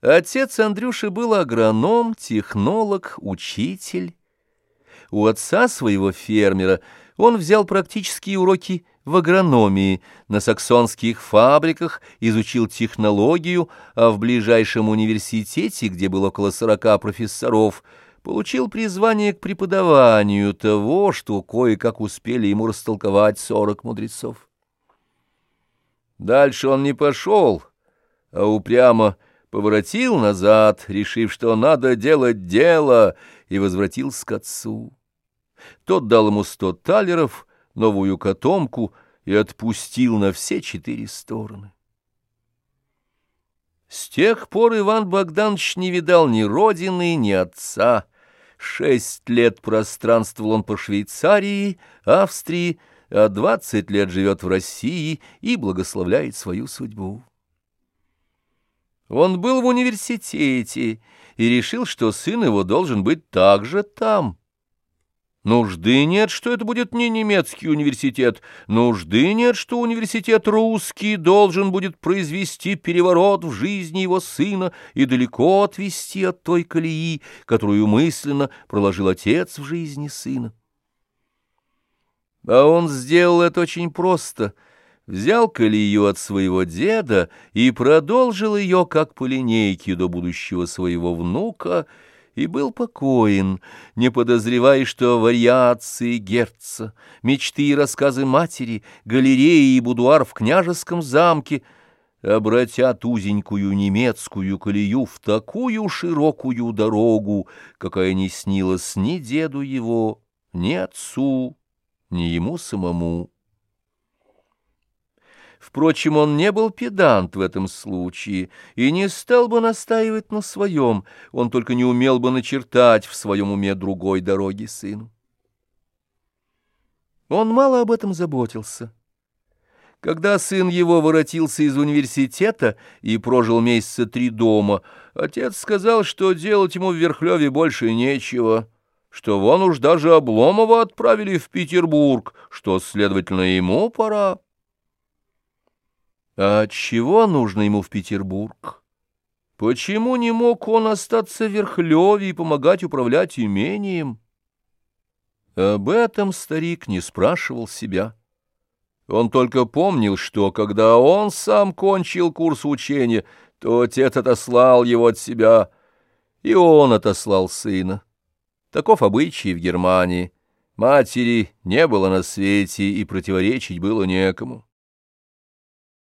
Отец Андрюши был агроном, технолог, учитель. У отца своего фермера он взял практические уроки в агрономии, на саксонских фабриках изучил технологию, а в ближайшем университете, где было около сорока профессоров, получил призвание к преподаванию того, что кое-как успели ему растолковать сорок мудрецов. Дальше он не пошел, а упрямо поворотил назад, решив, что надо делать дело, и возвратился к отцу. Тот дал ему сто талеров, новую котомку и отпустил на все четыре стороны. С тех пор Иван Богданович не видал ни родины, ни отца. Шесть лет пространствовал он по Швейцарии, Австрии, а двадцать лет живет в России и благословляет свою судьбу. Он был в университете и решил, что сын его должен быть также там. Нужды нет, что это будет не немецкий университет. Нужды нет, что университет русский должен будет произвести переворот в жизни его сына и далеко отвести от той колеи, которую мысленно проложил отец в жизни сына. А он сделал это очень просто — взял колею от своего деда и продолжил ее, как по линейке, до будущего своего внука, и был покоен, не подозревая, что вариации Герца, мечты и рассказы матери, галереи и будуар в княжеском замке обратят узенькую немецкую колею в такую широкую дорогу, какая не снилась ни деду его, ни отцу, ни ему самому. Впрочем, он не был педант в этом случае и не стал бы настаивать на своем, он только не умел бы начертать в своем уме другой дороги сыну. Он мало об этом заботился. Когда сын его воротился из университета и прожил месяца три дома, отец сказал, что делать ему в Верхлёве больше нечего, что вон уж даже Обломова отправили в Петербург, что, следовательно, ему пора. А чего нужно ему в Петербург? Почему не мог он остаться в Верхлёве и помогать управлять имением? Об этом старик не спрашивал себя. Он только помнил, что, когда он сам кончил курс учения, то отец отослал его от себя, и он отослал сына. Таков обычай в Германии. Матери не было на свете, и противоречить было некому.